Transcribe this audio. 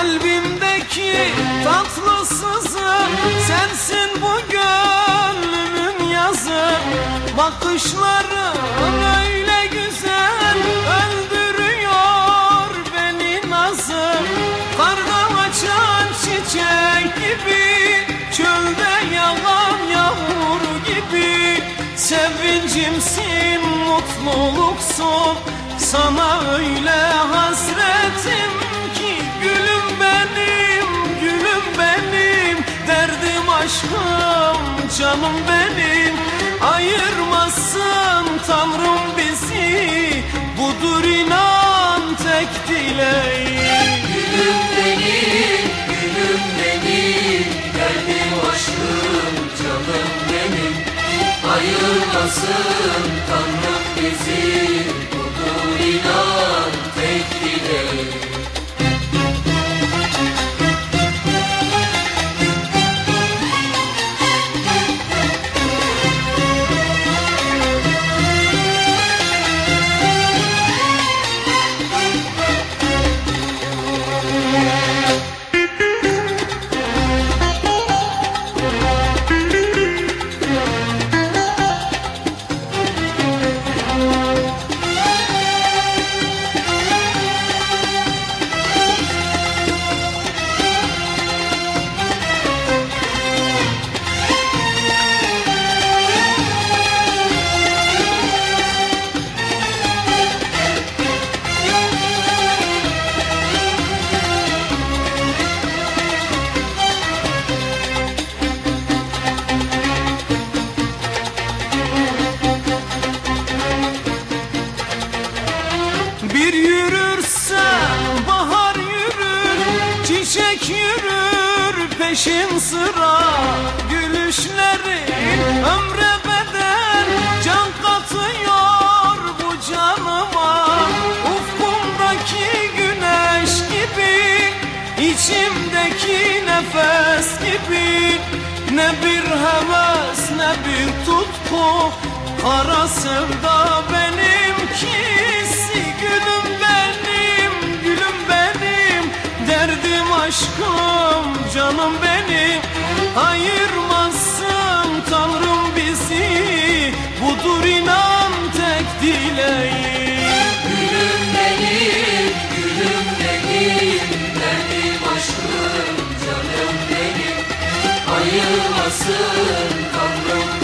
Kalbimdeki tatlı sızı sensin bu gönlümün yazı. Bakışların öyle güzel öldürüyor beni nazı. Kardan açan çiçek gibi çölde yalan yağmur gibi. Sevincimsin mutluluksun. Sana öyle hasret canım benim Ayırmasın Tanrım bizi. Budur inan tek dileğim. Gülüm benim, gülüm benim. Derdim aşkım, canım benim. Ayırmasın Tanrım bizi. Budur inan tek dileğim yürür peşin sıra Gülüşlerin ömre bedel. Can katıyor bu canıma Ufkumdaki güneş gibi içimdeki nefes gibi. Ne bir heves ne bir tutku Kara sevda benimkisi canım benim Ayırmasın Tanrım bizi Budur inan tek dileğim. Gülüm benim, gülüm benim Derdim aşkım, canım benim. Ayırmasın Tanrım